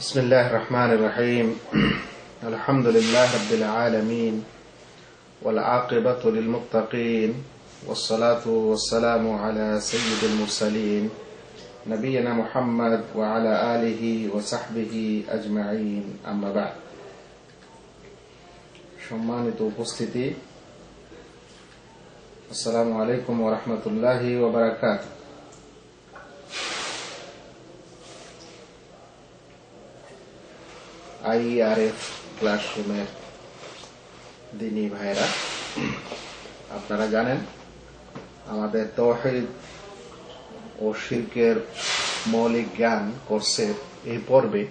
بسم الله الرحمن الرحيم الحمد لله رب العالمين والعاقبة للمتقين والصلاة والسلام على سيد المرسلين نبينا محمد وعلى آله وصحبه أجمعين أما بعد সম্মানিত উপস্থিতি আসসালামু আলাইকুম ওরহমতুল্লাহি ওবরাকাত আইআরএফ ক্লাসরুমের দিনী ভাইরা, আপনারা জানেন আমাদের তৌহিদ ও শিল্পের মৌলিক জ্ঞান কোর্সের এই পর্বে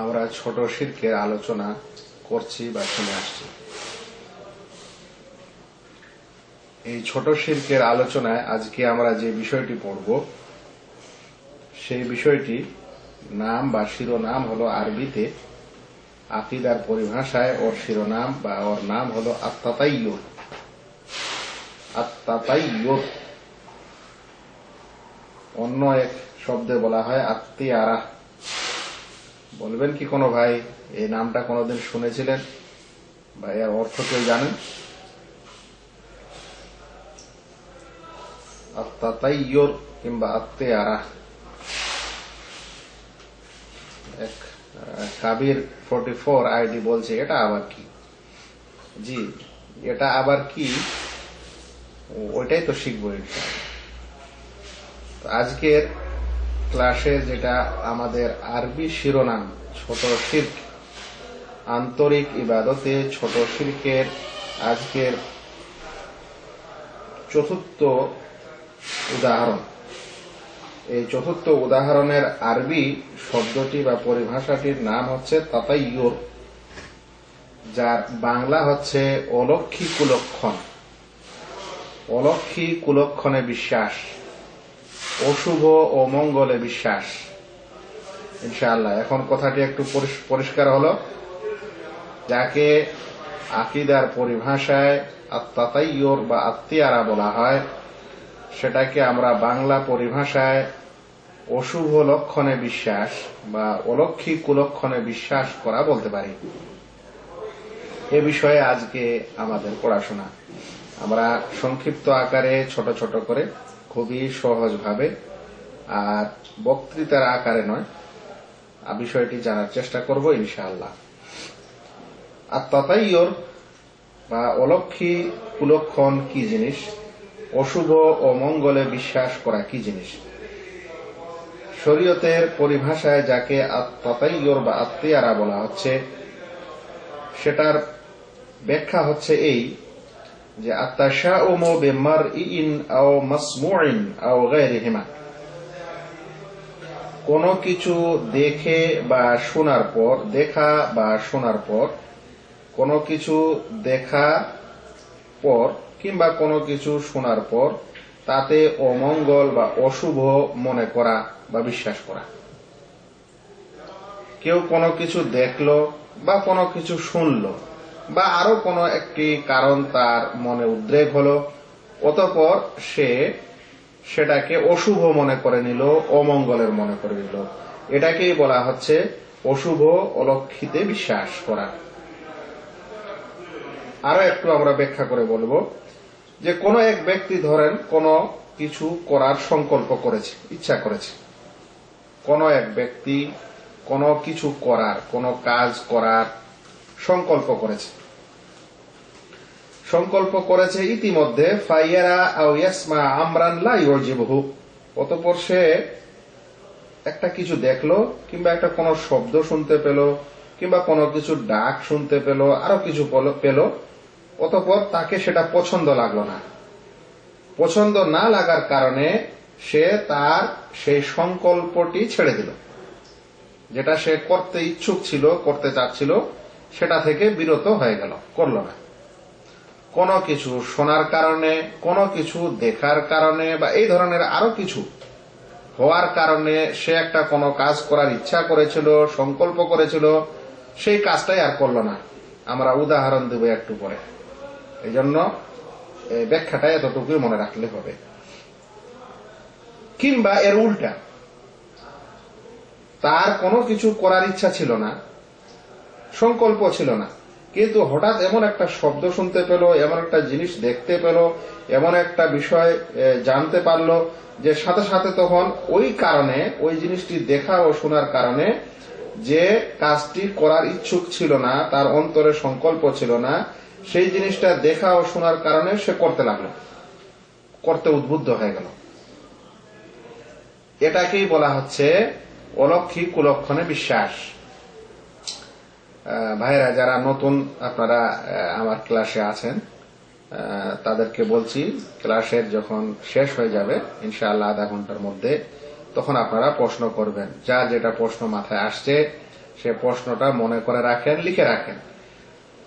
আমরা ছোট শিল্পের আলোচনা করছি বা শুনে আসছি। এই ছোট শিল্পের আলোচনায় আজকে আমরা যে বিষয়টি পড়ব, সেই বিষয়টি নাম বা শিরোনাম হলো আরবিতে আকিদার পরিভাষায় ওর শিরোনাম বা ওর নাম হলো আত্মাতাইয়ুর। আত্মাতাইয়ুর। অন্য এক শব্দে বলা হয় আত্মিয়ারা বলবেন কি কোনো ভাই, এই নামটা কোনোদিন শুনেছিলেন? বা এর অর্থ কেউ জানেন? আত্মাতাইয়ুর কিংবা আত্মিয়ারা এক কাবির ফোর্টি ফোর আইডি বলছে, এটা আবার কি? জি, এটা আবার কি? ওইটাই তো শিখব আজকের ক্লাসে যেটা আমাদের আরবি শিরোনাম, ছোট শির্ক, আন্তরিক ইবাদতে ছোট শির্কের আজকের চতুর্থ উদাহরণ। এই চতুর্থ উদাহরণের আরবি শব্দটি বা পরিভাষাটির নাম হচ্ছে তাতাইয়ুর, যার বাংলা হচ্ছে অলক্ষী কুলক্ষণ। অলক্ষী কুলক্ষণে বিশ্বাস, অশুভ ও মঙ্গলে বিশ্বাস। ইনশাআল্লাহ, এখন কথাটি একটু পরিষ্কার হলো। যাকে আকিদার পরিভাষায় আত্মাতাইয়র বা আত্মিয়ারা বলা হয়, সেটাকে আমরা বাংলা পরিভাষায় অশুভ লক্ষণে বিশ্বাস বা অলক্ষী কুলক্ষণে বিশ্বাস করা বলতে পারি। এ বিষয়ে আজকে আমাদের পড়াশোনা। আমরা সংক্ষিপ্ত আকারে, ছোট ছোট করে, খুবই সহজভাবে আর বক্তৃতার আকারে নয়। বিষয়টি জানার চেষ্টা করব ইনশাআল্লাহ। আর ততাইয়র বা অলক্ষী কুলক্ষণ কি জিনিস? অশুভ ও মঙ্গলে বিশ্বাস করা কি জিনিস? শরীয়তের পরিভাষায় যাকে আত্মাতাইয়র বা আত্মীয়ারা বলা হচ্ছে, সেটার ব্যাখ্যা হচ্ছে এই যে আত্মাশা ও মো বেমার ইন আও মাসমুইন আও গায়রিহিমা। কোন কিছু দেখে বা শোনার পর, দেখা বা শোনার পর, কোনো কিছু দেখা পর কিংবা কোনো কিছু শোনার পর, তাতে অমঙ্গল বা অশুভ মনে করা বা বিশ্বাস করা। কেউ কোনো কিছু দেখল বা কোনো কিছু শুনল বা আরও কোনো একটি কারণ তার মনে উদ্রেক হলো, অতপর সে সেটাকে অশুভ মনে করে নিল, অমঙ্গলের মনে করে নিল। এটাকেই বলা হচ্ছে অশুভ অলক্ষিতে বিশ্বাস করা। আরও একটু আমরা ব্যাখ্যা করে বলব যে কোন এক ব্যক্তি ধরেন কোন কিছু করার সংকল্প করেছে, ইচ্ছা করেছে। কোন এক ব্যক্তি কোন কিছু করার, কোন কাজ করার সংকল্প করেছে। সংকল্প করেছে ইতিমধ্যে, ফাইয়ারা আমরান লা অতঃপর সে একটা কিছু দেখল, কিংবা একটা কোনো শব্দ শুনতে পেল, কিংবা কোনো কিছু ডাক শুনতে পেল, আরও কিছু পেল, অতপর তাকে সেটা পছন্দ লাগল না। পছন্দ না লাগার কারণে সে তার সেই সংকল্পটি ছেড়ে দিল। যেটা সে করতে ইচ্ছুক ছিল, করতে চাচ্ছিল, সেটা থেকে বিরত হয়ে গেল, করল না। কোনো কিছু শোনার কারণে, কোনো কিছু দেখার কারণে বা এই ধরনের আরও কিছু হওয়ার কারণে সে একটা কোনো কাজ করার ইচ্ছা করেছিল, সংকল্প করেছিল, সেই কাজটাই আর করল না। আমরা উদাহরণ দেব একটু পরে। এই জন্য ব্যাখ্যাটা এতটুকুই মনে রাখলে হবে। কিংবা এর উল্টা। তার কোনো কিছু করার ইচ্ছা ছিল না, সংকল্প ছিল না। কিন্তু হঠাৎ এমন একটা শব্দ শুনতে পেল, এমন একটা জিনিস দেখতে পেল, এমন একটা বিষয় জানতে পারল যে সাথে সাথে তখন ওই কারণে, ওই জিনিসটি দেখা ও শোনার কারণে যে কাজটি করার ইচ্ছুক ছিল না, তার অন্তরে সংকল্প ছিল না, সেই জিনিসটা দেখা ও শোনার কারণে সে করতে লাগল, করতে উদ্বুদ্ধ হয়ে গেল। এটাকেই বলা হচ্ছে অলক্ষী কুলক্ষণে বিশ্বাস। ভাইরা যারা নতুন আপনারা আমার ক্লাসে আছেন তাদেরকে বলছি, ক্লাসের যখন শেষ হয়ে যাবে, ইনশাআল্লাহ আধা ঘণ্টার মধ্যে, তখন আপনারা প্রশ্ন করবেন। যা যেটা প্রশ্ন মাথায় আসছে, সে প্রশ্নটা মনে করে রাখেন, লিখে রাখেন।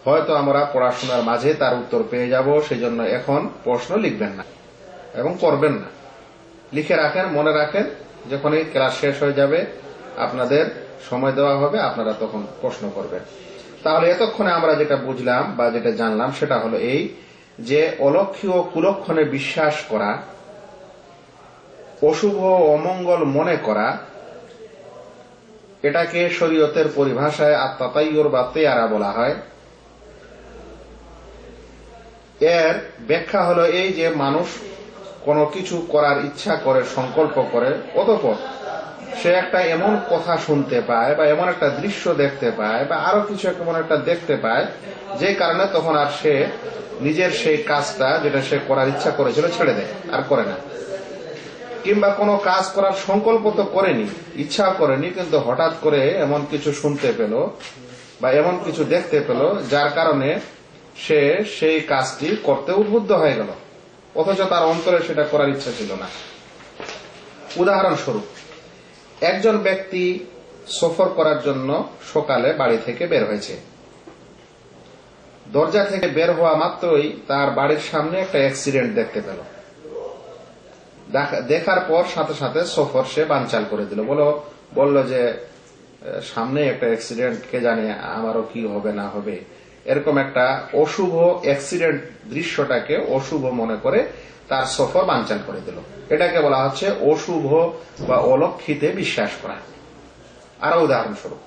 হয়তো আমরা পড়াশোনার মাঝে তার উত্তর পেয়ে যাব, সেজন্য এখন প্রশ্ন লিখবেন না এবং করবেন না। লিখে রাখেন, মনে রাখেন যখন এই ক্লাস শেষ হয়ে যাবে, আপনাদের সময় দেওয়া হবে, আপনারা তখন প্রশ্ন করবেন। তাহলে এতক্ষণে আমরা যেটা বুঝলাম বা যেটা জানলাম, সেটা হলো এই যে অলক্ষী ও কুলক্ষণে বিশ্বাস করা, অশুভ অমঙ্গল মনে করা, এটাকে শরীয়তের পরিভাষায় আত্মাতাইয়র বা তেয়ারা বলা হয়। এর ব্যাখ্যা হলো এই যে মানুষ কোনো কিছু করার ইচ্ছা করে, সংকল্প করে, অতপর সে একটা এমন কথা শুনতে পায় বা এমন একটা দৃশ্য দেখতে পায় বা আরও কিছু এমন একটা দেখতে পায়, যে কারণে তখন আর সে নিজের সেই কাজটা যেটা সে করার ইচ্ছা করেছিল ছেড়ে দেয়, আর করে না। কিংবা কোনো কাজ করার সংকল্প তো করেনি ইচ্ছা করেনি, কিন্তু হঠাৎ করে এমন কিছু শুনতে পেল বা এমন কিছু দেখতে পেল, যার কারণে সে সেই কাজটি করতে উদ্বুদ্ধ হয়ে গেল। অথচ তার অন্তরে সেটা করার ইচ্ছা ছিল না। উদাহরণস্বরূপ, একজন ব্যক্তি সফর করার জন্য সকালে বাড়ি থেকে বের হয়েছে। দরজা থেকে বের হওয়া মাত্রই তার বাড়ির সামনে একটা অ্যাক্সিডেন্ট দেখতে পেল। দেখার পর সাথে সাথে সফর সে বানচাল করে দিল। বলো, বলল যে সামনে একটা অ্যাক্সিডেন্ট, কে জানে আমারও কি হবে, না হবে? এরকম একটা অশুভ অ্যাক্সিডেন্ট দৃশ্যটাকে অশুভ মনে করে তার সফর বানচাল করে দিল। এটাকে বলা হচ্ছে অশুভ বা অলক্ষিতে বিশ্বাস করা। আরও উদাহরণস্বরূপ,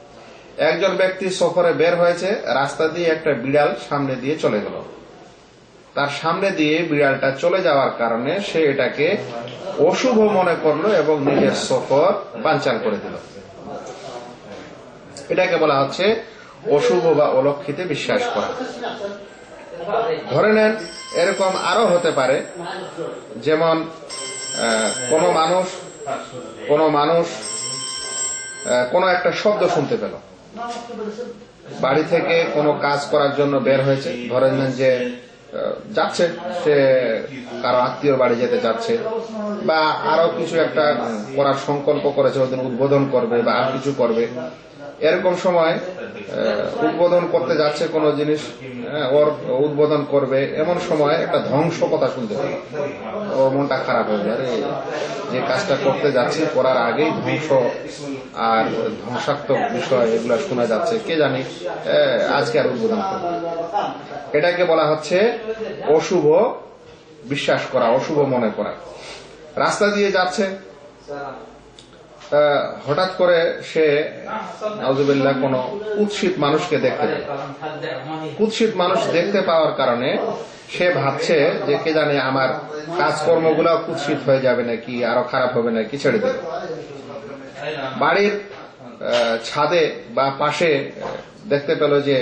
একজন ব্যক্তি সফরে বের হয়েছে, রাস্তা দিয়ে একটা বিড়াল সামনে দিয়ে চলে গেল। তার সামনে দিয়ে বিড়ালটা চলে যাওয়ার কারণে সে এটাকে অশুভ মনে করল এবং নিজের সফর বানচাল করে দিল। এটাকে বলা হচ্ছে অশুভ বা অলক্ষিতে বিশ্বাস করা। ধরে নেন, এরকম আরও হতে পারে, যেমন কোনো মানুষ কোনো মানুষ কোনো একটা শব্দ শুনতে পেল। বাড়ি থেকে কোনো কাজ করার জন্য বের হয়েছে। ধরে নেন যে যাচ্ছে, সে কারও আত্মীয় বাড়ি যেতে যাচ্ছে, বা আরও কিছু একটা করার সংকল্প করেছে, ওদের উদ্বোধন করবে, বা আর কিছু করবে। এরকম সময় উদ্বোধন করতে যাচ্ছে কোনো জিনিস হ্যাঁ, ওর উদ্বোধন করবে এমন সময় একটা ধ্বংস কথা শুনতে পাবে। ওর মনটা খারাপ হয়ে যায় যে কাজটা করতে যাচ্ছি করার আগেই ধ্বংস আর ধ্বংসাত্মক বিষয় এগুলো শোনা যাচ্ছে কে জানি আজকে আর উদ্বোধন করবে এটাকে বলা হচ্ছে অশুভ বিশ্বাস করা অশুভ মনে করা। রাস্তা দিয়ে যাচ্ছে। হঠাৎ করে সে নজুবিল্লাহ কোন কুৎসিত মানুষকে দেখতে পেল কুৎসিত মানুষ দেখতে পাওয়ার কারণে সে ভাবছে যে কে জানে আমার কাজকর্মগুলো কুৎসিত হয়ে যাবে নাকি, আরও খারাপ হবে নাকি, ছেড়ে দেবে বাড়ির ছাদে বা পাশে দেখতে পেল যে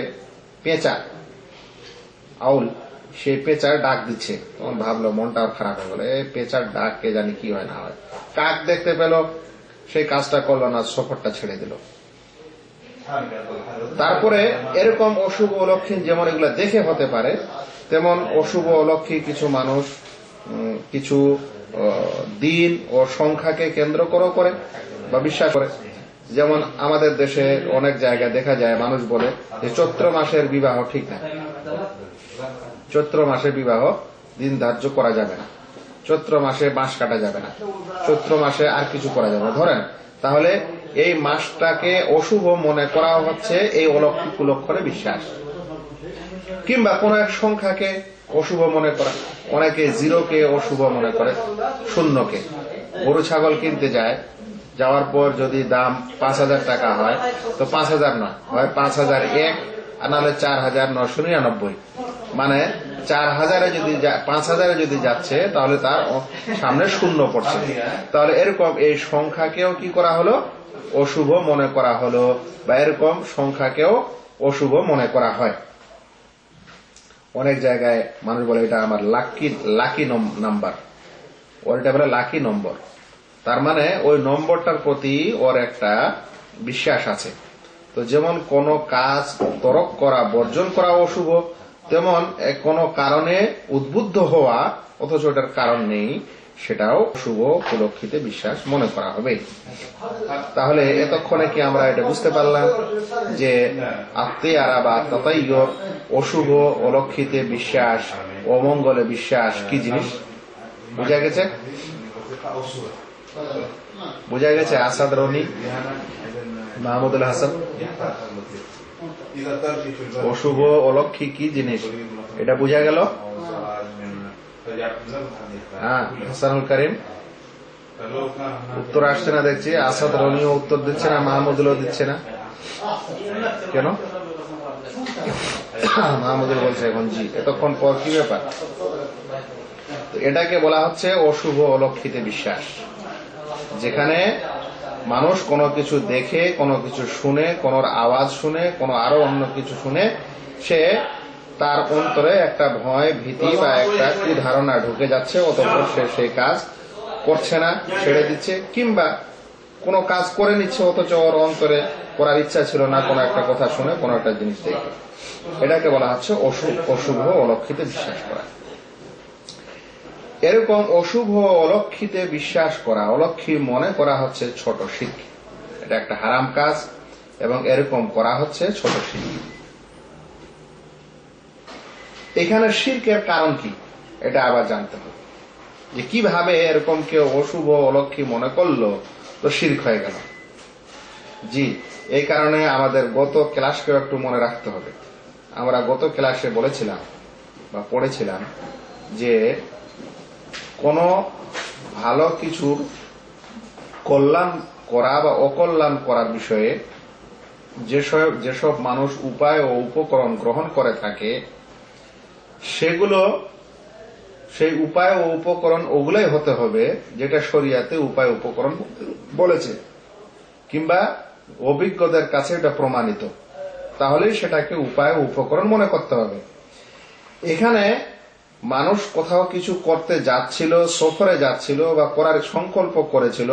পেঁচা, আউল, সে পেঁচার ডাক দিচ্ছে। তখন ভাবলো মনটা খারাপ হয়ে গেল এই পেঁচার ডাক কে জানি কি হয় না হয়। কাক দেখতে পেল সেই কাজটা করল না, সফরটা ছেড়ে দিল। তারপরে এরকম অশুভ অলক্ষণ যেমন এগুলো দেখে হতে পারে, তেমন অশুভ অলক্ষী কিছু মানুষ কিছু দিন ও সংখ্যাকে কেন্দ্র করেও করে বা বিশ্বাস করে। যেমন আমাদের দেশে অনেক জায়গায় দেখা যায়, মানুষ বলে যে চৈত্র মাসের বিবাহ ঠিক না চৈত্র মাসের বিবাহ দিন ধার্য করা যাবে না। চৈত্র মাসে বাঁশ কাটা যাবে না। চৈত্র মাসে আর কিছু করা যাবে না। ধরেন, তাহলে এই মাসটাকে অশুভ মনে করা হচ্ছে এই অলক্ষী কুলক্ষণে বিশ্বাস। কিংবা কোন এক সংখ্যাকে অশুভ মনে করা। অনেকে জিরোকে অশুভ মনে করে, শূন্যকে। গরু, ছাগল কিনতে যায়, যাওয়ার পর যদি দাম পাঁচ হাজার টাকা হয়, তো পাঁচ হাজার নয়, হয় পাঁচ হাজার এক, আর নাহলে চার হাজার নশো নিরানব্বই। মানে চার হাজারে যদি পাঁচ হাজারে যদি যাচ্ছে, তাহলে তার সামনে শূন্য পড়ছে। তাহলে এরকম এই সংখ্যাকেও কি করা হলো? অশুভ মনে করা হলো, বা এরকম সংখ্যাকেও অশুভ মনে করা হয়। অনেক জায়গায় মানুষ বলে, এটা আমার লাকি লাকি নাম্বার ওর এটা বলে লাকি নম্বর তার মানে ওই নম্বরটার প্রতি ওর একটা বিশ্বাস আছে। তো যেমন কোন কাজ তরক করা, বর্জন করা অশুভ তেমন কোনো কারণে উদ্বুদ্ধ হওয়া, অথচ ওটার কারণ নেই, সেটাও শুভ উপলক্ষিতে বিশ্বাস মনে করা হবে। তাহলে এতক্ষণে কি আমরা এটা বুঝতে পারলাম যে আত্মীয়ারা বা ততাইয় অশুভ অলক্ষিতে বিশ্বাস, অমঙ্গলে বিশ্বাস কি জিনিস? বুঝা গেছে? বুঝা গেছে আসাদ রনি? মাহমুদুল হাসান? অশুভ অলক্ষী কি জিনিস? এটা বুঝা গেল? হ্যাঁ হাসানুল করিম। উত্তর আসছে না দেখছি, আসাদ রনিও উত্তর দিচ্ছে না, মাহমুদুলও দিচ্ছে না। কেন? মাহমুদুল বলছে এখন, জি, এতক্ষণ পর কি ব্যাপার? এটাকে বলা হচ্ছে অশুভ অলক্ষিতে বিশ্বাস। যেখানে মানুষ কোনো কিছু দেখে, কোনো কিছু শুনে কোন আওয়াজ শুনে, কোনো আরও অন্য কিছু শুনে, সে তার অন্তরে একটা ভয়, ভীতি বা একটা কুধারণা ঢুকে যাচ্ছে, অতঃপর সে সেই কাজ করছে না, ছেড়ে দিচ্ছে, কিংবা কোনো কাজ করে নিচ্ছে, অথচ ওর অন্তরে করার ইচ্ছা ছিল না, কোনো একটা কথা শুনে, কোনো একটা জিনিস দেখে। এটাকে বলা হচ্ছে অশুভ অলক্ষিতে বিশ্বাস করা। এরকম অশুভ অলক্ষিতে বিশ্বাস করা অলক্ষী মনে করা হচ্ছে ছোট শিখ। এটা একটা হারাম কাজ, এবং এরকম করা হচ্ছে ছোট শিখ। এখানে শির্কের কারণ কি? এটা আবার জানতে হবে। যে কীভাবে এরকম কেউ অশুভ অলক্ষী মনে করল, তো শির্ক হয়ে গেল। জি, এই কারণে আমাদের গত ক্লাসকেও একটু মনে রাখতে হবে। আমরা গত ক্লাসে বলেছিলাম, বা পড়েছিলাম যে কোনো ভালো কিছুর কল্যাণ করা বা অকল্যাণ করার বিষয়ে যেসব যেসব মানুষ উপায় ও উপকরণ গ্রহণ করে থাকে, সেগুলো, সেই উপায় ও উপকরণ ওগুলাই হতে হবে যেটা শরিয়াতে উপায় উপকরণ বলেছে, কিংবা অভিজ্ঞদের কাছে এটা প্রমাণিত। তাহলেই সেটাকে উপায় উপকরণ মনে করতে হবে। এখানে মানুষ কোথাও কিছু করতে যাচ্ছিল, সফরে যাচ্ছিল বা করার সংকল্প করেছিল,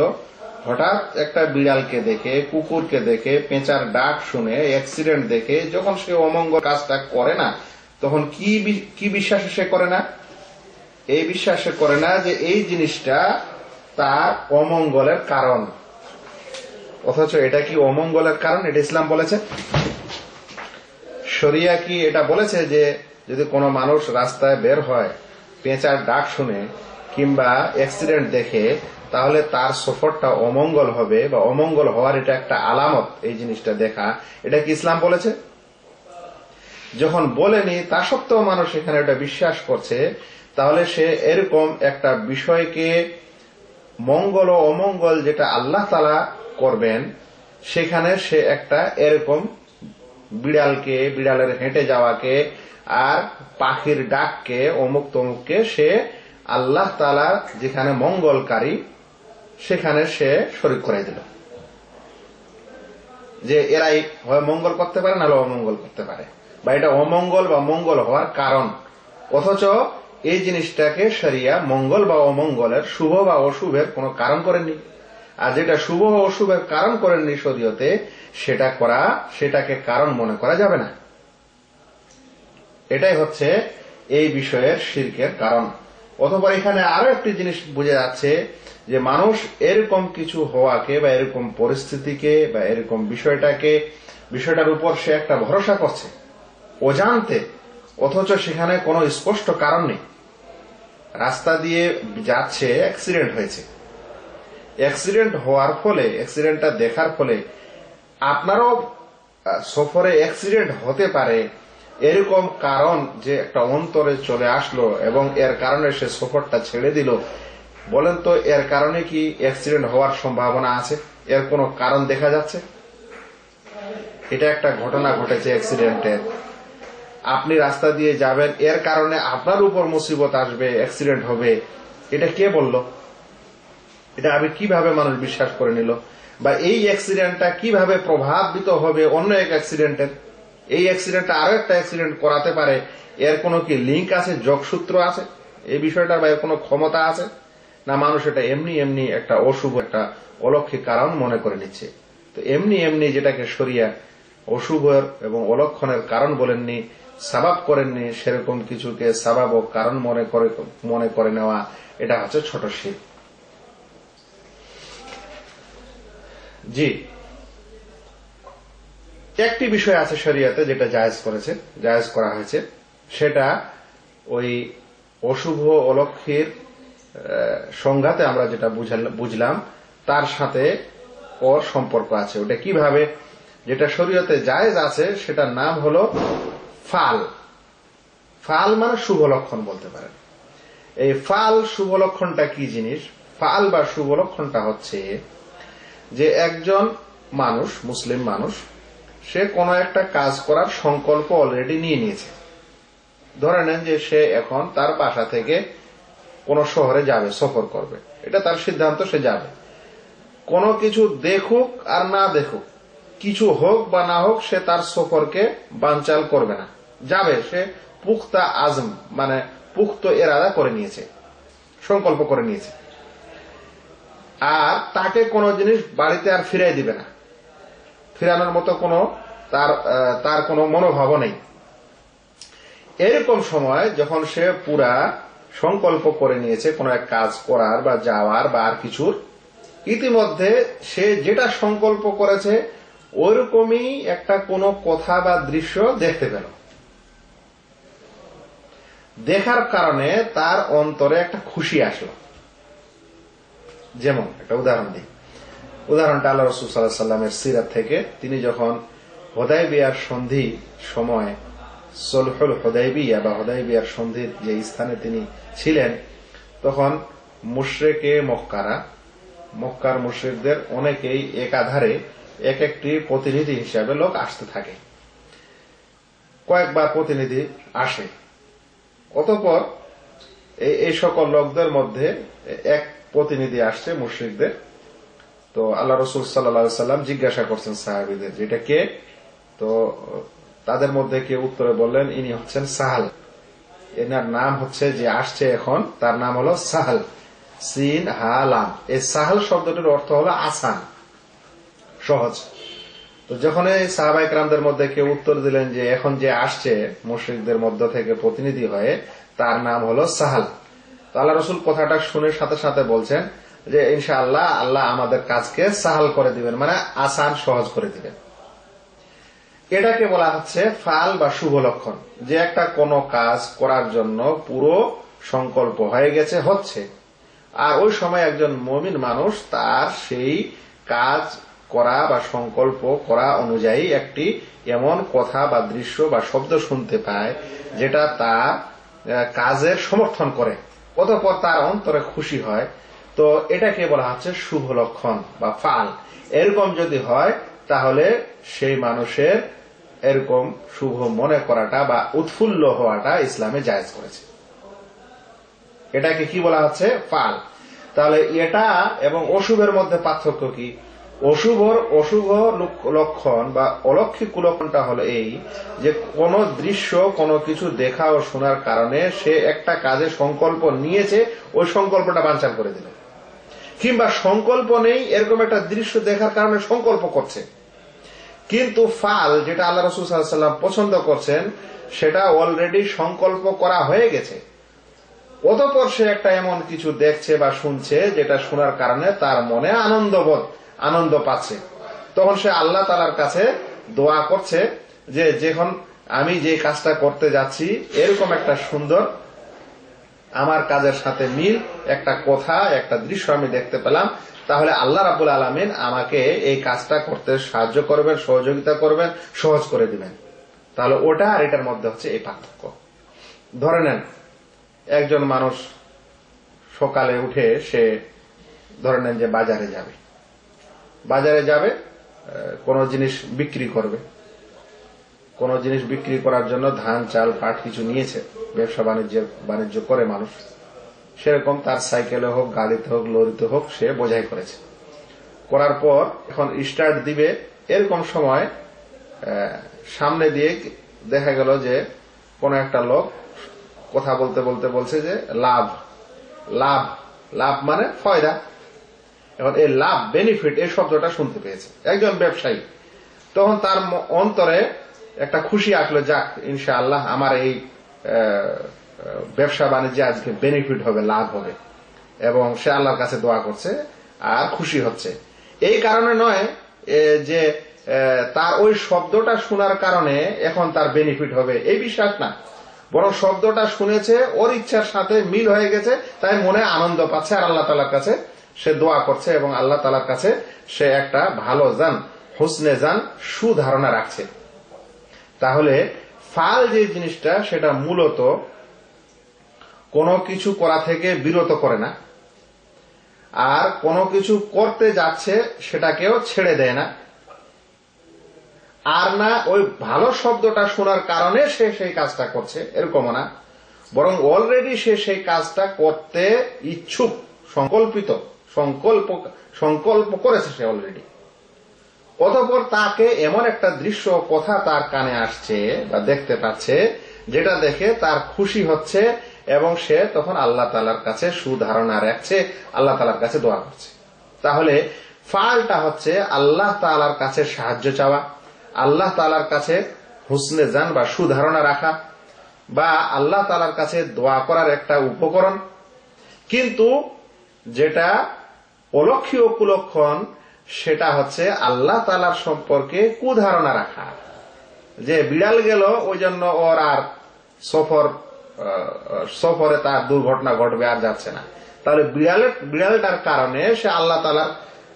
হঠাৎ একটা বিড়ালকে দেখে, কুকুরকে দেখে, পেঁচার ডাক শুনে অ্যাক্সিডেন্ট দেখে, যখন সে অমঙ্গল কাজটা করে না, তখন কি কি বিশ্বাসে সে করে না? এই বিশ্বাসে করে না যে এই জিনিসটা তার অমঙ্গলের কারণ। অথচ এটা কি অমঙ্গলের কারণ? এটা ইসলাম বলেছে। শরিয়া কি এটা বলেছে যে যদি কোনো মানুষ রাস্তায় বের হয়, পেঁচার ডাক শুনে কিংবা অ্যাক্সিডেন্ট দেখে, তাহলে তার সফরটা অমঙ্গল হবে বা অমঙ্গল হওয়ার এটা একটা আলামত এই জিনিসটা দেখা। এটা কি ইসলাম বলেছে? যখন বলেনি, তা সত্ত্বেও মানুষ এখানে এটা বিশ্বাস করছে। তাহলে সে এরকম একটা বিষয়কে মঙ্গল ও অমঙ্গল যেটা আল্লাহ তালা করবেন, সেখানে সে একটা এরকম বিড়ালকে, বিড়ালের হেঁটে যাওয়াকে আর পাখির ডাককে, অমুক তমুককে সে আল্লাহ তালা যেখানে মঙ্গলকারী, সেখানে সে শরিক করে দিল। যে এরাই হয় মঙ্গল করতে পারে, নাহলে অমঙ্গল করতে পারে। বা এটা অমঙ্গল বা মঙ্গল হওয়ার কারণ। অথচ এই জিনিসটাকে সারিয়া মঙ্গল বা অমঙ্গলের শুভ বা অশুভের কোনো কারণ করেননি। আর যেটা শুভ অশুভের কারণ করেননি শরীয়তে, সেটা করা, সেটাকে কারণ মনে করা যাবে না। এটাই হচ্ছে এই বিষয়ের শির্কের কারণ। অথবা এখানে আরও একটি জিনিস বোঝা যাচ্ছে যে মানুষ এরকম কিছু হওয়াকে বা এরকম পরিস্থিতিকে বা এরকম বিষয়টাকে, বিষয়টার উপর সে একটা ভরসা করছে, অজান্তে, অথচ সেখানে কোনো স্পষ্ট কারণ নেই। রাস্তা দিয়ে যাচ্ছে অ্যাক্সিডেন্ট হয়েছে। অ্যাক্সিডেন্ট হওয়ার ফলে অ্যাক্সিডেন্টটা দেখার ফলে আপনারও সফরে অ্যাক্সিডেন্ট হতে পারে এরকম কারণ যে একটা অন্তরে চলে আসলো এবং এর কারণে সে সফরটা ছেড়ে দিল, বলেন তো এর কারণে কি অ্যাক্সিডেন্ট হওয়ার সম্ভাবনা আছে? এর কোনো কারণ দেখা যাচ্ছে? এটা একটা ঘটনা ঘটেছে অ্যাক্সিডেন্টের আপনি রাস্তা দিয়ে যাবেন, এর কারণে আপনার উপর মুসিবত আসবে অ্যাক্সিডেন্ট হবে। এটা কে বলল? এটা আমি কীভাবে মানুষ বিশ্বাস করে নিল? বা এই অ্যাক্সিডেন্টটা কীভাবে প্রভাবিত হবে অন্য এক অ্যাক্সিডেন্টের এই অ্যাক্সিডেন্টটা আরও একটা অ্যাক্সিডেন্ট করাতে পারে। এর কোনো কি লিঙ্ক আছে? যোগসূত্র আছে? এই বিষয়টা বা এর কোনো ক্ষমতা আছে? না, মানুষ এটা এমনি এমনি একটা অশুভ, একটা অলক্ষিক কারণ মনে করে নিচ্ছে। তো এমনি এমনি যেটাকে সরিয়া অশুভের এবং অলক্ষণের কারণ বলেননি, সাবাব করেননি, সেরকম কিছুকে সাবাব ও কারণ মনে করে মনে করে নেওয়া, এটা হচ্ছে ছোট শিব জি। একটি বিষয় আছে শরিয়াতে যেটা জায়েজ করেছে, জায়েজ করা হয়েছে। সেটা ওই অশুভ অলক্ষীর সংঘাতে আমরা যেটা বুঝলাম, তার সাথে ওর সম্পর্ক আছে। ওটা কীভাবে? যেটা শরীয়তে জায়েজ আছে, সেটার নাম হলো ফাল। ফাল মানে শুভ লক্ষণ বলতে পারেন। এই ফাল শুভ লক্ষণটা কি জিনিস? ফাল বা শুভ লক্ষণটা হচ্ছে যে একজন মানুষ, মুসলিম মানুষ সে কোনো একটা কাজ করার সংকল্প অলরেডি নিয়ে নিয়েছে। ধরে নেন যে সে এখন তার বাসা থেকে কোন শহরে যাবে, সফর করবে। এটা তার সিদ্ধান্ত, সে যাবে। কোনো কিছু দেখুক আর না দেখুক, কিছু হোক বা না হোক, সে তার সফরকে বানচাল করবে না। যাবে, সে পুখতা আজম মানে পুক্ত এরাদা করে নিয়েছে, সংকল্প করে নিয়েছে। আর তাকে কোনো জিনিস বাড়িতে আর ফিরাই দিবে না। ফিরানোর মতো কোনো তার তার কোনো মনোভাবও নেই। এরকম সময় যখন সে পুরা সংকল্প করে নিয়েছে কোনো এক কাজ করার বা যাওয়ার বা আর কিছুর, ইতিমধ্যে সে যেটা সংকল্প করেছে ওরকমই একটা কোনো কথা বা দৃশ্য দেখতে পেল। দেখার কারণে তার অন্তরে একটা খুশি আসলো। যেমন একটা উদাহরণ দিই। উদাহরণটা আল্লাহ রসুল সাল্লাহ সাল্লামের সিরাত থেকে, তিনি যখন হোদাই বিয়ার সন্ধি সময় সলহুল হোদাই বিয়া বা হোদাই বিয়ার সন্ধির যে স্থানে তিনি ছিলেন, তখন মুশ্রেকে মক্কারা, মক্কার মুশ্রিকদের অনেকেই একাধারে এক একটি প্রতিনিধি হিসাবে লোক আসতে থাকে। কয়েকবার প্রতিনিধি আসে। অতপর এই সকল লোকদের মধ্যে এক প্রতিনিধি আসছে মুশ্রিকদের। তো আল্লাহ রসুল সাল্লা সাল্লাম জিজ্ঞাসা করছেন সাহাবিদের যেটা কে? তো তাদের মধ্যে কে উত্তরে বললেন, ইনি হচ্ছেন সাহাল। এনার নাম হচ্ছে যে আসছে এখন, তার নাম হলো সাহাল। সিন হালাম এই সাহাল শব্দটির অর্থ হলো আসান। সহজ। তো যখন এই সাহাবাইকরামদের মধ্যে কেউ উত্তর দিলেন যে এখন যে আসছে মুশ্রিকদের মধ্য থেকে প্রতিনিধি হয়ে, তার নাম হলো সাহাল। তো আল্লাহ রসুল কথাটা শুনে সাথে সাথে বলছেন যে ইনশা আল্লাহ আল্লাহ আমাদের কাজকে সাহাল করে দিবেন মানে আসান সহজ করে দিবেন। এটাকে বলা হচ্ছে ফাল বা শুভ লক্ষণ। যে একটা কোনো কাজ করার জন্য পুরো সংকল্প হয়ে গেছে, হচ্ছে। আর ওই সময় একজন মমিন মানুষ তার সেই কাজ করা বা সংকল্প করা অনুযায়ী একটি এমন কথা বা দৃশ্য বা শব্দ শুনতে পায়, যেটা তার কাজের সমর্থন করে। অতপর তার অন্তরে খুশি হয়। তো এটাকে বলা হচ্ছে শুভ লক্ষণ বা ফাল। এরকম যদি হয়, তাহলে সেই মানুষের এরকম শুভ মনে করাটা বা উৎফুল্ল হওয়াটা ইসলামে জায়জ করেছে। এটাকে কি বলা হচ্ছে? ফাল। তাহলে এটা এবং অশুভের মধ্যে পার্থক্য কি? অশুভর অশুভ লক্ষণ বা অলক্ষিক কুলক্ষণটা হলো এই যে কোন দৃশ্য, কোনো কিছু দেখা ও শোনার কারণে সে একটা কাজে সংকল্প নিয়েছে, ওই সংকল্পটা বাঞ্চাল করে দিল। কিংবা সংকল্প নেই, এরকম একটা দৃশ্য দেখার কারণে সংকল্প করছে। কিন্তু ফাল যেটা আল্লাহ রসুল সাল্লাম পছন্দ করছেন, সেটা অলরেডি সংকল্প করা হয়ে গেছে। অতপর সে একটা এমন কিছু দেখছে বা শুনছে যেটা শোনার কারণে তার মনে আনন্দবোধ আনন্দ পাচ্ছে। তখন সে আল্লাহ তালার কাছে দোয়া করছে যে, যখন আমি যে কাজটা করতে যাচ্ছি, এরকম একটা সুন্দর আমার কাজের সাথে মিল, একটা কথা, একটা দৃশ্য আমি দেখতে পেলাম। তাহলে আল্লাহ রাবুল আলমিন আমাকে এই কাজটা করতে সাহায্য করবেন, সহযোগিতা করবেন, সহজ করে দিবেন। তাহলে ওটা আর এটার মধ্যে হচ্ছে এই পার্থক্য। ধরে নেন, একজন মানুষ সকালে উঠে সে ধরে নেন যে বাজারে যাবে। বাজারে যাবে কোনো জিনিস বিক্রি করবে। কোনো জিনিস বিক্রি করার জন্য ধান, চাল, পাট কিছু নিয়েছে। ব্যবসা বাণিজ্য বাণিজ্য করে মানুষ। সেরকম তার সাইকেলে হোক, গাড়িতে হোক, লরিতে হোক, সে বোঝাই করেছে। করার পর এখন স্টার্ট দিবে এরকম সময় সামনে দিয়ে দেখা গেল যে কোন একটা লোক কথা বলতে বলতে বলছে যে লাভ। লাভ লাভ মানে ফয়দা। এখন এই লাভ বেনিফিট এই শব্দটা শুনতে পেয়েছে। একজন ব্যবসায়ী। তখন তার অন্তরে একটা খুশি আসলো, যাক, ইনশাআল্লাহ আমার এই ব্যবসা বাণিজ্যে আজকে বেনিফিট হবে, লাভ হবে। এবং সে আল্লাহর কাছে দোয়া করছে, আর খুশি হচ্ছে। এই কারণে নয় যে তার ওই শব্দটা শোনার কারণে এখন তার বেনিফিট হবে। এই বিশ্বাস না। বরং শব্দটা শুনেছে, ওর ইচ্ছার সাথে মিল হয়ে গেছে, তাই মনে আনন্দ পাচ্ছে, আর আল্লাহ তালার কাছে সে দোয়া করছে এবং আল্লাহ তালার কাছে সে একটা ভালো যান, হুসনে যান, সুধারণা রাখছে। তাহলে ফাল যে জিনিসটা, সেটা মূলত কোনো কিছু করা থেকে বিরত করে না। আর কোনো কিছু করতে যাচ্ছে, সেটাকেও ছেড়ে দেয় না। আর না, ওই ভালো শব্দটা শোনার কারণে সে সেই কাজটা করছে, এরকমও না। বরং অলরেডি সে সেই কাজটা করতে ইচ্ছুক, সংকল্পিত, সংকল্প সংকল্প করেছে সে অলরেডি অতঃপর তাকে এমন একটা দৃশ্য কথা তার কানে আসছে বা দেখতে পাচ্ছে, যেটা দেখে তার খুশি হচ্ছে এবং সে তখন আল্লাহ তালার কাছে সুধারণা রাখছে, আল্লাহ তালার কাছে দোয়া করছে। তাহলে ফালটা হচ্ছে আল্লাহ তালার কাছে সাহায্য চাওয়া, আল্লাহ তালার কাছে হুসনে যান বা সুধারণা রাখা, বা আল্লাহ তালার কাছে দোয়া করার একটা উপকরণ। কিন্তু যেটা অলক্ষীয় কুলক্ষণ সেটা হচ্ছে আল্লাহ তালার সম্পর্কে কুধারণা রাখা। যে বিড়াল গেল ওই জন্য ওর আর সফর সফরে তার দুর্ঘটনা ঘটবে আর যাচ্ছে না। তাহলে বিড়ালের বিড়ালটার কারণে সে আল্লাহ তালার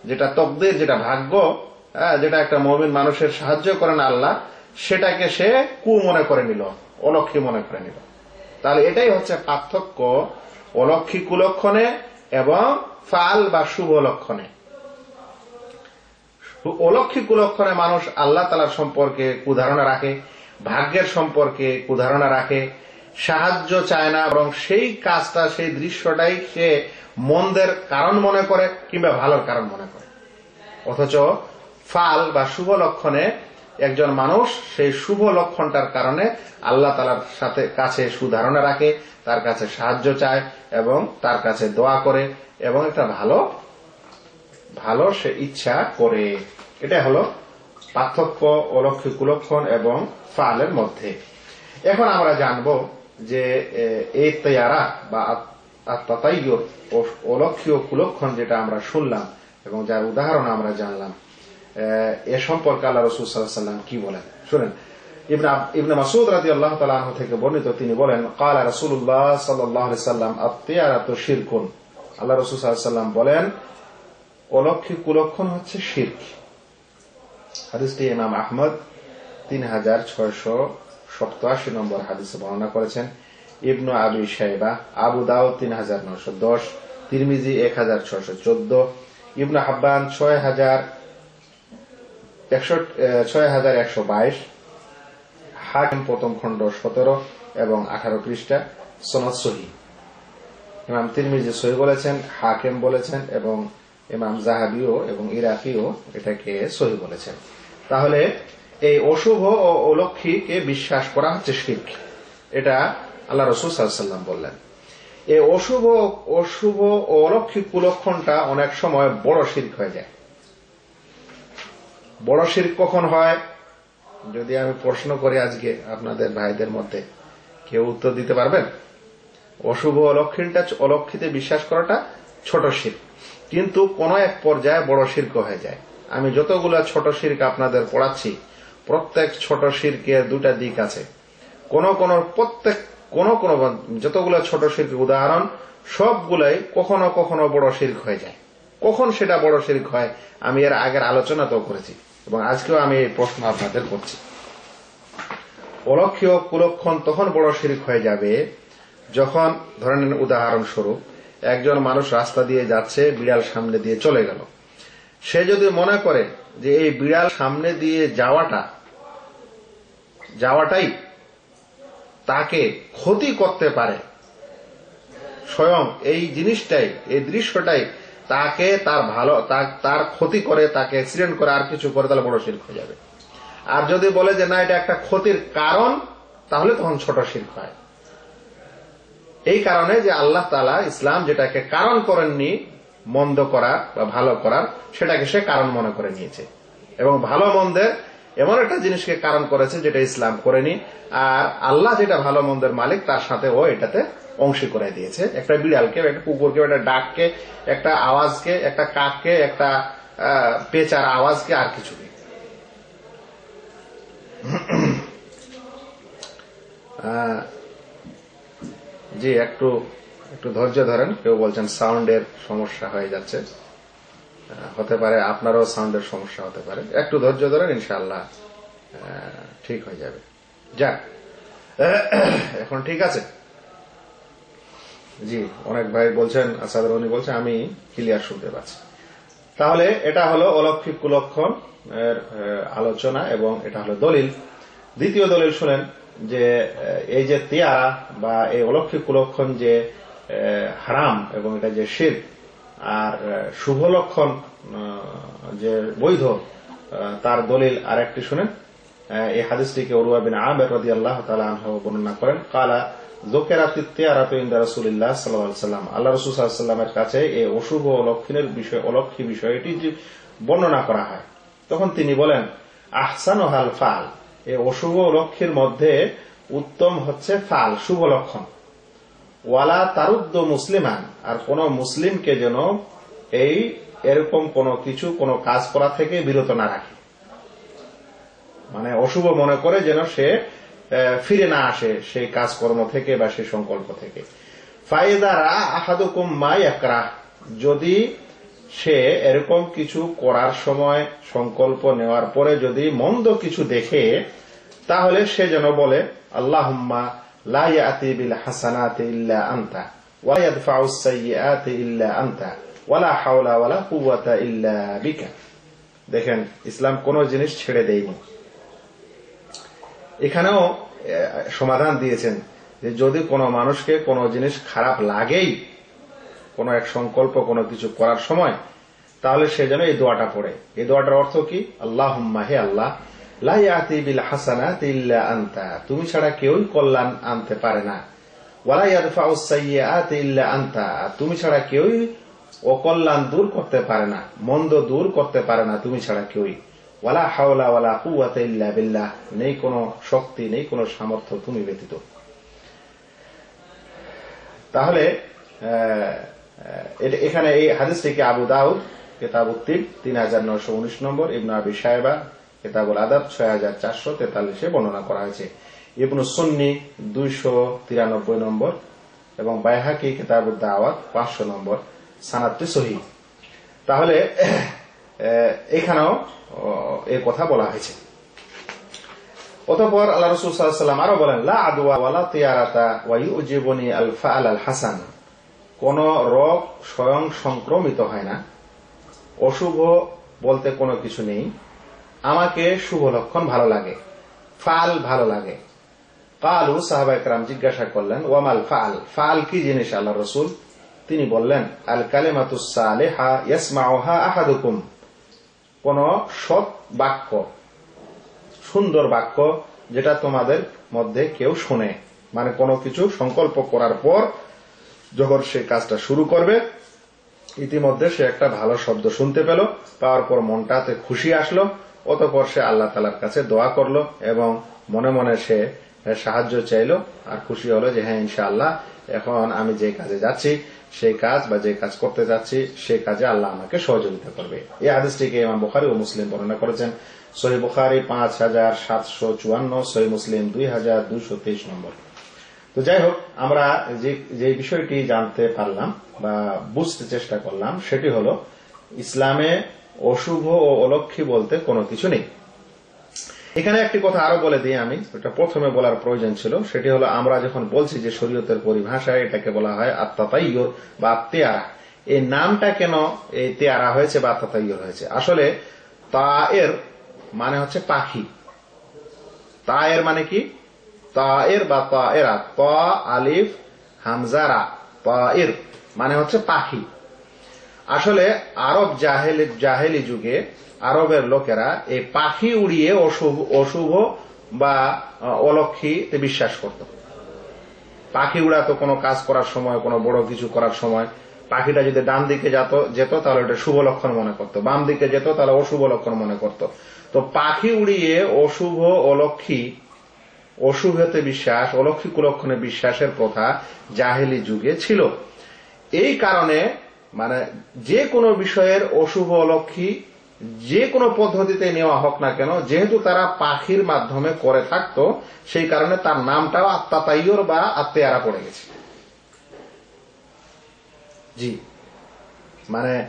যেটা তকদের যেটা ভাগ্য হ্যাঁ, যেটা একটা মমিন মানুষের সাহায্য করেন আল্লাহ সেটাকে সে কু মনে করে নিল অলক্ষী মনে করে নিল। তাহলে এটাই হচ্ছে পার্থক্য অলক্ষী কুলক্ষণে এবং ফাল বা শুভ লক্ষণে। অলক্ষী কুলক্ষণে মানুষ আল্লাহ তালার সম্পর্কে কুধারণা রাখে, ভাগ্যের সম্পর্কে কুধারণা রাখে, সাহায্য চায় না, বরং সেই কাজটা, সেই দৃশ্যটাই সে মন্দের কারণ মনে করে কিংবা ভালোর কারণ মনে করে। অথচ ফাল বা শুভ লক্ষণে একজন মানুষ সেই শুভ লক্ষণটার কারণে আল্লাহ তালার সাথে কাছে সুধারণা রাখে, তার কাছে সাহায্য চায় এবং তার কাছে দোয়া করে এবং একটা ভালো ভালো সে ইচ্ছা করে। এটা হলো পার্থক্য অলক্ষী কুলক্ষণ এবং ফালের মধ্যে। এখন আমরা জানব যে এই তৈয়ারা বা আত্মাতাইয় অলক্ষীয় কুলক্ষণ যেটা আমরা শুনলাম এবং যার উদাহরণ আমরা জানলাম এ, সম্পর্কে আল্লাহ রসুল সাল্লাম কি বলেন? শুনেন। ইবনে মাসুদ রাজি আল্লাহ তালাহ থেকে বর্ণিত তিনি বলেন কালা রসুল্লাহ সাল্লাহ সাল্লাম তো শিরকুন। আল্লাহ রসুল সাল্লাম বলেন অলক্ষী কুলক্ষণ হচ্ছে শির্ক। হাদিসটি ইমাম আহমদ তিন হাজার ছয়শো সপ্তাশি নম্বর হাদিসে বর্ণনা করেছেন। ইবনু আবি সাইবা আবু দাও তিন হাজার নশো দশ, তিরমিজি এক হাজার ছয়শো চোদ্দ, ইবনু হাব্বান ছয় হাজার একশো, ছয় হাজার একশো বাইশ, হাকিম প্রথম খণ্ড সতেরো এবং আঠারো পৃষ্ঠা সনদ সহি। ইমাম তিরমিজি সহি বলেছেন, হাকিম বলেছেন এবং ইমাম জাহাবিও এবং ইরাকিও এটাকে সহি বলেছেন। তাহলে এই অশুভ ও অলক্ষীকে বিশ্বাস করা হচ্ছে শির্ক। এটা আল্লাহ রসুল সাল্লাম বললেন। এই অশুভ অশুভ ও অলক্ষী কুলক্ষণটা অনেক সময় বড় শির্ক হয়ে যায়। বড় শির্ক কখন হয়? যদি আমি প্রশ্ন করি আজকে আপনাদের ভাইদের মধ্যে, কেউ উত্তর দিতে পারবেন? অশুভ অলক্ষীনটা অলক্ষিতে বিশ্বাস করাটা ছোট শির্ক। কিন্তু কোন এক পর্যায়ে বড় শির্ক হয়ে যায়। আমি যতগুলো ছোট শির্ক আপনাদের পড়াচ্ছি, প্রত্যেক ছোট শির্কের দুটা দিক আছে। কোন কোন প্রত্যেক, কোন কোন যতগুলো ছোট শির্কের উদাহরণ, সবগুলাই কখনো কখনো বড় শির্ক হয়ে যায়। কখন সেটা বড় শির্ক হয়, আমি এর আগের আলোচনা তো করেছি এবং আজকেও আমি এই প্রশ্ন আপনাদের করছি। অলক্ষীয় কুলক্ষণ তখন বড় শির্ক হয়ে যাবে, যখন ধরে নেন উদাহরণস্বরূপ একজন মানুষ রাস্তা দিয়ে যাচ্ছে, বিড়াল সামনে দিয়ে চলে গেল। সে যদি মনে করে যে এই বিড়াল সামনে দিয়ে যাওয়াটা, যাওয়াটাই তাকে ক্ষতি করতে পারে, স্বয়ং এই জিনিসটাই, এই দৃশ্যটাই তাকে তার ভালো তার ক্ষতি করে, তাকে অ্যাক্সিডেন্ট করে আর কিছু করে, তাহলে বড় শিল্প হয়ে যাবে। আর যদি বলে যে না, এটা একটা ক্ষতির কারণ, তাহলে তখন ছোট শিল্প হয়। এই কারণে যে আল্লাহ তালা ইসলাম যেটাকে কারণ করেননি মন্দ করা বা ভালো করার সেটাকে সে কারণ মনে করে নিয়েছে। এবং ভালো মন্দের এমন একটা জিনিসকে কারণ করেছে যেটা ইসলাম করেনি আর আল্লাহ যেটা ভালো মন্দের মালিক তার সাথে ও এটাতে অংশী করে দিয়েছে। একটা বিড়ালকে একটা কুকুরকে একটা ডাককে একটা আওয়াজকে একটা কাককে একটা পেচার আওয়াজকে আর কিছু নেই। আহ, জি একটু একটু ধৈর্য ধরেন কেউ বলছেন সাউন্ডের সমস্যা হয়ে যাচ্ছে। হতে পারে আপনারও সাউন্ডের সমস্যা হতে পারে। একটু ধৈর্য ধরেন ইনশাআল্লাহ আহ, ঠিক হয়ে যাবে। যাক এখন ঠিক আছে। জি অনেক ভাই বলছেন আসাদ রনি বলছে আমি ক্লিয়ার শুনতে পাচ্ছি। তাহলে এটা হলো অলৌকিক কুলক্ষণ এর আলোচনা এবং এটা হলো দলিল। দ্বিতীয় দলিল শুনেন যে এই যে তিয়ারা বা এই অলৌকিক কুলক্ষণ যে হারাম এবং এটা যে শির আর শুভ লক্ষণ যে বৈধ তার দলিল আরেকটি শুনেন। আহ, এই হাদিসটিকে উরুয়া বিন আমের রাদি আল্লাহ আনহু বর্ণনা করেন। কালা আল্লাহ রাসূল সাল্লাল্লাহু সাল্লামের কাছে এই অশুভ অলক্ষণের বিষয় অলক্ষী বিষয়টি বর্ণনা করা হয়। তখন তিনি বলেন আহসান হাল ফাল এই অশুভ লক্ষ্যের মধ্যে উত্তম হচ্ছে ফাল, শুভ লক্ষণ। ওয়ালা তারুদ্দ মুসলিমান, আর কোন মুসলিমকে যেন এই এরকম কোন কিছু, কোন কাজ করা থেকে বিরত না রাখে। মানে অশুভ মনে করে যেন সে ফিরে না আসে সেই কাজকর্ম থেকে বা সেই সংকল্প থেকে। ফায়দারা আহাদুকুম মা একরা যদি সে এরকম কিছু করার সময় সংকল্প নেওয়ার পরে যদি মন্দ কিছু দেখে, তাহলে সে যেন বলে আনতা ওয়ালা দেখেন, ইসলাম কোন জিনিস ছেড়ে দেয়নি। এখানেও সমাধান দিয়েছেন যে যদি কোনো মানুষকে কোনো জিনিস খারাপ লাগেই কোনো এক সংকল্প, কোনো কিছু করার সময়, তাহলে সে যেন এই দোয়াটা পড়ে। এই দোয়াটার অর্থ কি? আল্লাহ হে আল্লাহ তুমি ছাড়া কেউই কল্যাণ আনতে পারে না। তুমি ছাড়া কেউই অকল্যাণ দূর করতে পারে না, মন্দ দূর করতে পারে না তুমি ছাড়া কেউই। ওয়ালা হাওলা ওয়ালা কুওয়াতা ইল্লা বিল্লাহ, নেই কোনো শক্তি, নেই কোনো সামর্থ্য তুমি ব্যতীত। তাহলে এখানে এই হাদিসটিকে আবু দাউদ, কেতাব উত্তিব তিন হাজার নয়শো উনিশ নম্বর, ইবনু আবি সাহেবা কেতাবুল আদাব, ছয় হাজার চারশো তেতাল্লিশে বর্ণনা করা হয়েছে। ইবনু সুন্নি, দুইশো তিরানব্বই নম্বর, এবং বাইহাকি কেতাবুল দাওয়াত, পাঁচশো নম্বর সানাতটি সহি তাহলে এখানেও এই কথা বলা হয়েছে। অতঃপর আল্লাহ রসুল সাল্লাম আরও বলেন, লা আদওয়া ওয়ালা তিয়ারাতা ওয়া ইউজিবুনি আল আল হাসান কোন রোগ স্বয়ং সংক্রমিত হয় না। অশুভ বলতে কোনো কিছু নেই। আমাকে শুভ লক্ষণ ভালো লাগে। ফাল ভালো লাগে। কালু সাহাবা একরাম জিজ্ঞাসা করলেন, ওয়ামাল ফাল? ফাল কি জিনিস আল্লাহ রসুল? তিনি বললেন, আল আহাদুকুম। কোন সৎ বাক্য, সুন্দর বাক্য যেটা তোমাদের মধ্যে কেউ শুনে মানে কোনো কিছু সংকল্প করার পর যখন সে কাজটা শুরু করবে। ইতিমধ্যে সে একটা ভালো শব্দ শুনতে পেল। পাওয়ার পর মনটাতে খুশি আসলো। অতপর সে আল্লাহ তালার কাছে দোয়া করল এবং মনে মনে সে সাহায্য চাইলো আর খুশি হলো যে হ্যাঁ ইনশাআল্লাহ, এখন আমি যে কাজে যাচ্ছি সেই কাজ বা যে কাজ করতে যাচ্ছি সেই কাজে আল্লাহ আমাকে সহযোগিতা করবে। এই আদেশটিকে ইমাম বুখারি ও মুসলিম বর্ণনা করেছেন। সহি বুখারি পাঁচ হাজার সাতশো চুয়ান্ন, সহি মুসলিম দুই হাজার দুইশো তেইশ নম্বর। তো যাই হোক, আমরা যে বিষয়টি জানতে পারলাম বা বুঝতে চেষ্টা করলাম, সেটি হল ইসলামে অশুভ ও অলক্ষী বলতে কোনো কিছু নেই। এখানে একটি কথা আরও বলে দিই আমি এটা প্রথমে বলার প্রয়োজন ছিল, সেটি হলো আমরা যখন বলছি যে শরীয়তের পরিভাষায় এটাকে বলা হয় আত্মাতাইয়র বা তেয়ারা এই নামটা কেন এই তেয়ারা হয়েছে বা আত্মাতাইয়র হয়েছে? আসলে তা এর মানে হচ্ছে পাখি। তা এর মানে কি? তা এর বা তা এরা ত আলিফ হামজারা তা এর মানে হচ্ছে পাখি। আসলে আরব জাহেলি জাহেলি যুগে আরবের লোকেরা এই পাখি উড়িয়ে অশুভ অশুভ বা অলক্ষীতে বিশ্বাস করত। পাখি উড়াতো কোনো কাজ করার সময়, কোনো বড় কিছু করার সময়। পাখিটা যদি ডান দিকে যেত যেত, তাহলে ওটা শুভ লক্ষণ মনে করতো। বাম দিকে যেত, তাহলে অশুভ লক্ষণ মনে করতো। তো পাখি উড়িয়ে অশুভ, অলক্ষী অশুভতে বিশ্বাস অলক্ষী কুলক্ষণে বিশ্বাসের প্রথা জাহেলি যুগে ছিল। এই কারণে মানে যে কোনো বিষয়ের অশুভ অলক্ষী যে কোনো পদ্ধতিতে নেওয়া হোক না কেন, যেহেতু তারা পাখির মাধ্যমে করে থাকতো, সেই কারণে তার নামটাও আত্মাতাইয়র বা আত্মেয়ারা পড়ে গেছে। জি। মানে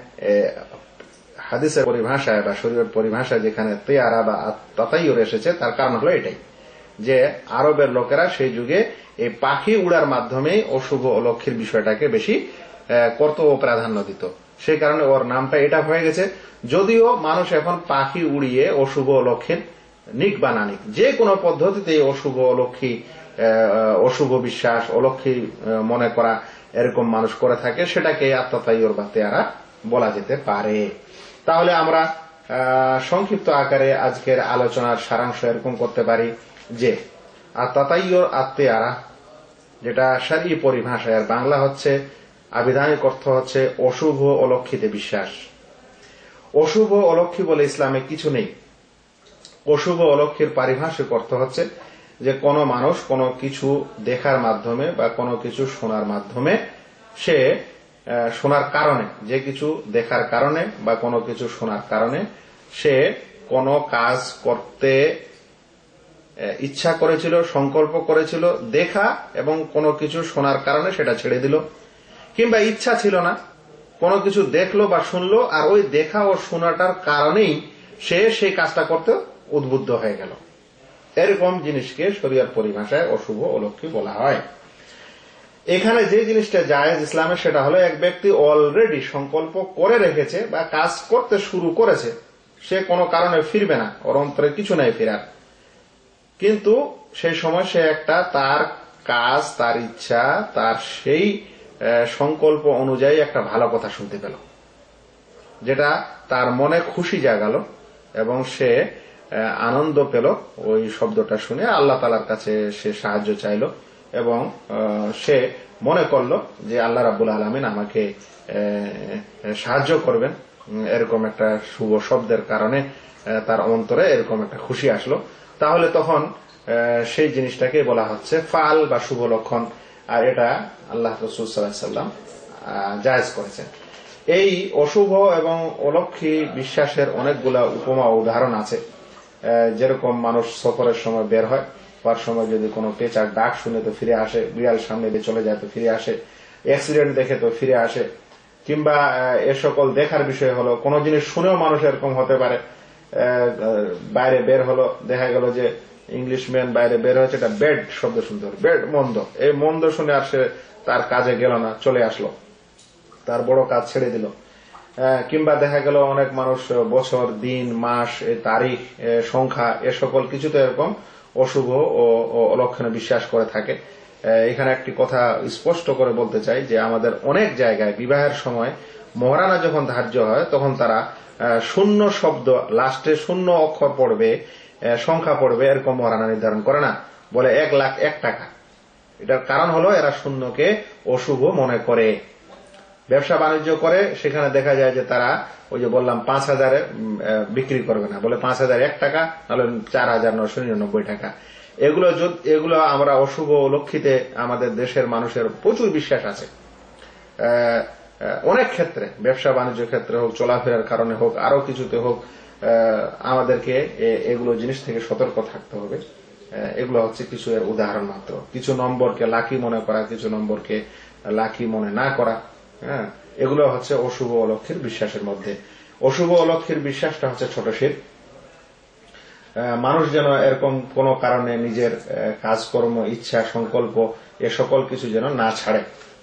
হাদিসের পরিভাষায় বা শরীরের পরিভাষায় যেখানে তেয়ারা বা তাতাইয়র এসেছে, তার কারণ হলো এটাই। যে আরবের লোকেরা সেই যুগে এই পাখি উড়ার মাধ্যমেই অশুভ অলক্ষীর বিষয়টাকে বেশি কর্তব্য প্রাধান্য দিত। সেই কারণে ওর নামটা এটা হয়ে গেছে। যদিও মানুষ এখন পাখি উড়িয়ে অশুভ অলক্ষীর নিক বা নানিক, যে কোনো পদ্ধতিতে অশুভ অলক্ষী অশুভ বিশ্বাস অলক্ষী মনে করা এরকম মানুষ করে থাকে, সেটাকে আত্মাতাইয়র বা তেয়ারা বলা যেতে পারে। তাহলে আমরা সংক্ষিপ্ত আকারে আজকের আলোচনার সারাংশ এরকম করতে পারি। যে আত্মাতাইয়র আত্মেয়ারা, যেটা সারি পরিভাষায়, আর বাংলা হচ্ছে আবিধানিক অর্থ হচ্ছে অশুভ অলক্ষিতে বিশ্বাস। অশুভ অলক্ষী বলে ইসলামে কিছু নেই। অশুভ অলক্ষীর পারিভাষিক অর্থ হচ্ছে যে কোনো মানুষ কোনো কিছু দেখার মাধ্যমে বা কোনো কিছু শোনার মাধ্যমে সে শোনার কারণে, যে কিছু দেখার কারণে বা কোনো কিছু শোনার কারণে সে কোনো কাজ করতে ইচ্ছা করেছিল, সংকল্প করেছিল, দেখা এবং কোনো কিছু শোনার কারণে সেটা ছেড়ে দিল। কিংবা ইচ্ছা ছিল না, কোনো কিছু দেখল বা শুনলো, আর ওই দেখা ও শোনাটার কারণেই সে সেই কাজটা করতে উদ্বুদ্ধ হয়ে গেল। এরকম জিনিসকে শরিয়ার পরিভাষায় অশুভ অলক্ষী বলা হয়। এখানে যে জিনিসটা জায়েজ ইসলামে, সেটা হলো এক ব্যক্তি অলরেডি সংকল্প করে রেখেছে বা কাজ করতে শুরু করেছে, সে কোনো কারণে ফিরবে না, ওর অন্তরে কিছু নাই ফেরার। কিন্তু সেই সময় সে একটা তার কাজ, তার ইচ্ছা, তার সেই সংকল্প অনুযায়ী একটা ভালো কথা শুনতে পেল। যেটা তার মনে খুশি জাগালো এবং সে আনন্দ পেল ওই শব্দটা শুনে। আল্লাহ তালার কাছে সে সাহায্য চাইল এবং সে মনে করল যে আল্লাহ রাবুল আলমিন আমাকে সাহায্য করবেন। এরকম একটা শুভ শব্দের কারণে তার অন্তরে এরকম একটা খুশি আসলো। তাহলে তখন সেই জিনিসটাকে বলা হচ্ছে ফাল বা শুভ লক্ষণ। আর এটা আল্লাহ রসুল সাল্লাহ সাল্লাম জায়েজ করেছেন। এই অশুভ এবং অলক্ষী বিশ্বাসের অনেকগুলা উপমা উদাহরণ আছে। যেরকম মানুষ সফরের সময় বের হয়, হওয়ার সময় যদি কোনো পেঁচার ডাক শুনে তো ফিরে আসে, বিড়াল সামনে দিয়ে চলে যায় তো ফিরে আসে অ্যাক্সিডেন্ট দেখে তো ফিরে আসে, কিংবা এ সকল দেখার বিষয় হলো, কোনো জিনিস শুনেও মানুষ এরকম হতে পারে। বাইরে বের হলো, দেখা গেল যে ইংলিশ ম্যান বাইরে বের হয়েছে, এটা বেড শব্দ শুনতে হলো বেড মন্দ। এই মন্দ শুনে আর সে তার কাজে গেল না, চলে আসলো। তার বড় কাজ ছেড়ে দিল। কিংবা দেখা গেল অনেক মানুষ বছর, দিন, মাস তারিখ সংখ্যা, এ সকল কিছুতে এরকম অশুভ ও অলক্ষণে বিশ্বাস করে থাকে। এখানে একটি কথা স্পষ্ট করে বলতে চাই যে আমাদের অনেক জায়গায় বিবাহের সময় মহারানা যখন ধার্য হয়, তখন তারা শূন্য শব্দ লাস্টে শূন্য অক্ষর পড়বে সংখ্যা পড়বে, এরকম মহারানা নির্ধারণ করে না। বলে এক লাখ এক টাকা। এটার কারণ হলো এরা শূন্যকে অশুভ মনে করে। ব্যবসা বাণিজ্য করে, সেখানে দেখা যায় যে তারা ওই যে বললাম পাঁচ হাজারে বিক্রি করবে না। বলে পাঁচ হাজার এক টাকা, নাহলে চার হাজার নশো নিরানব্বই টাকা। এগুলো এগুলো আমরা অশুভ লক্ষিতে আমাদের দেশের মানুষের প্রচুর বিশ্বাস আছে। অনেক ক্ষেত্রে, ব্যবসা বাণিজ্য ক্ষেত্রে হোক, চলাফেরার কারণে হোক, আরও কিছুতে হোক আমাদেরকে এগুলো জিনিস থেকে সতর্ক থাকতে হবে। এগুলো হচ্ছে কিছু এর উদাহরণ মাত্র। কিছু নম্বরকে লাকি মনে করা, কিছু নম্বরকে লাকি মনে না করা হ্যাঁ এগুলো হচ্ছে অশুভ অলক্ষীর বিশ্বাসের মধ্যে। অশুভ অলক্ষীর বিশ্বাসটা হচ্ছে ছোট শির। মানুষ যেন এরকম কোনো কারণে নিজের কাজকর্ম, ইচ্ছা, সংকল্প, এ সকল কিছু যেন না ছাড়ে,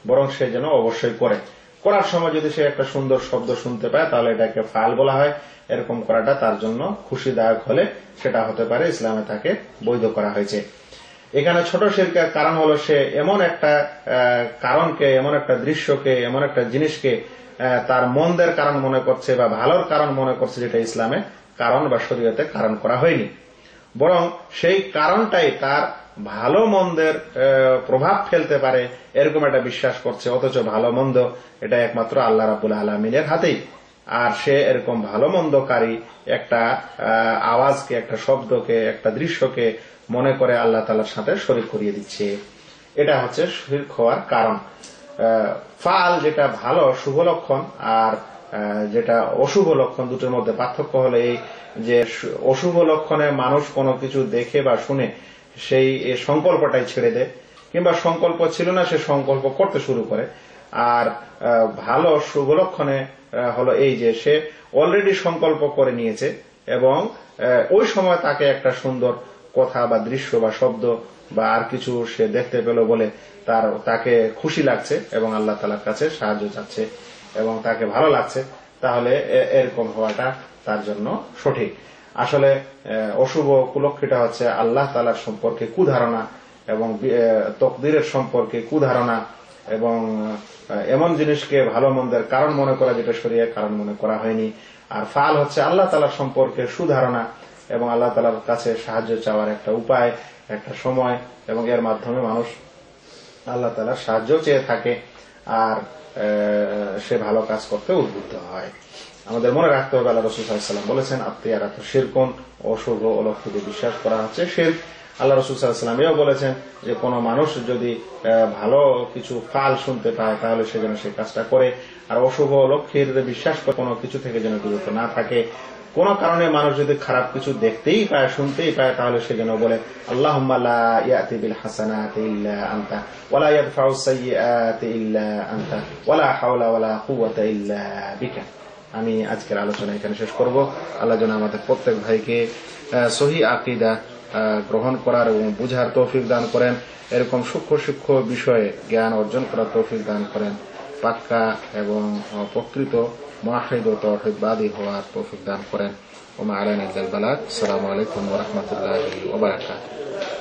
বরং সে যেন অবশ্যই করে। করার সময় যদি সে একটা সুন্দর শব্দ শুনতে পায়, তাহলে এটাকে ফাল বলা হয়। এরকম করাটা তার জন্য খুশিদায়ক হলে সেটা হতে পারে, ইসলামে তাকে বৈধ করা হয়েছে। এখানে ছোট শিল্পের কারণ হলো সে এমন একটা কারণকে, এমন একটা দৃশ্যকে, এমন একটা জিনিসকে তার মন্দের কারণ মনে করছে বা ভালোর কারণ মনে করছে যেটা ইসলামে কারণ বা শরীয়তে কারণ করা হয়নি। বরং সেই কারণটাই তার ভালো মন্দের প্রভাব ফেলতে পারে, এরকম একটা বিশ্বাস করছে, অথচ ভালো মন্দ এটা একমাত্র আল্লাহ রাবুল আলমিনের হাতেই। আর সে এরকম ভালো মন্দকারী একটা আওয়াজকে, একটা শব্দকে, একটা দৃশ্যকে মনে করে আল্লাহ তালার সাথে শরীর করিয়ে দিচ্ছে। এটা হচ্ছে শরীর হওয়ার কারণ। ফাল যেটা ভালো, শুভ লক্ষণ, আর যেটা অশুভ লক্ষণ দুটোর মধ্যে পার্থক্য হলো এই যে, অশুভ লক্ষণে মানুষ কোনো কিছু দেখে বা শুনে সেই সংকল্পটাই ছেড়ে দেয়, কিংবা সংকল্প ছিল না, সে সংকল্প করতে শুরু করে। আর ভালো শুভ লক্ষণে হলো এই যে সে অলরেডি সংকল্প করে নিয়েছে, এবং ওই সময় তাকে একটা সুন্দর কথা বা দৃশ্য বা শব্দ বা আর কিছু সে দেখতে পেল বলে তার, তাকে খুশি লাগছে, এবং আল্লাহ তালার কাছে সাহায্য চাচ্ছে, এবং তাকে ভালো লাগছে, তাহলে এরকম হওয়াটা তার জন্য সঠিক। আসলে অশুভ কুলক্ষিটা হচ্ছে আল্লাহ তালার সম্পর্কে কুধারণা এবং তকদিরের সম্পর্কে কুধারণা এবং এমন জিনিসকে ভালো মন্দের কারণ মনে করা, যেটা শরীরের কারণ মনে করা হয়নি। আর ফাল হচ্ছে আল্লাহ তালার সম্পর্কে সুধারণা এবং আল্লাহ তালার কাছে সাহায্য চাওয়ার একটা উপায়, একটা সময় এবং এর মাধ্যমে মানুষ আল্লাহ তালার সাহায্য চেয়ে থাকে আর সে ভালো কাজ করতে উদ্বুদ্ধ হয়। আমাদের মনে রাখতে হবে, আল্লাহ রসুল সাল্লাম বলেছেন, আত্মীয়ারা তো শিরকন, অশুভ অলক্ষিতে বিশ্বাস করা হচ্ছে শির আল্লাহ রসুল সাল্লাম এও বলেছেন যে, কোনো মানুষ যদি ভালো কিছু ফাল শুনতে পায়, তাহলে সে যেন সেই কাজটা করে। আর অশুভ অলক্ষীর বিশ্বাস কোনো কিছু থেকে যেন বিরত না থাকে। কোন কারণে মানুষ যদি খারাপ কিছু দেখতেই পায়, শুনতেই পায়, তাহলে সে যেন বলে আল্লাহ আনতা ওয়ালা হাওলা ওয়ালা কুওয়াতা ইল্লা বিকা। আমি আজকের আলোচনা এখানে শেষ করব। আল্লাহ যেন আমাদের প্রত্যেক ভাইকে সহি আকিদা গ্রহণ করার এবং বুঝার তৌফিক দান করেন। এরকম সূক্ষ্ম সূক্ষ্ম বিষয়ে জ্ঞান অর্জন করার তৌফিক দান করেন। পাক্কা এবং প্রকৃত মাহিদ ও তৌহিদবাদী হওয়ার তৌফিক দান করেন। ওমা আলাইন বালাক আসসালামু আলাইকুম রাহমাতুল্লাহি ওয়া বারাকাতুহু।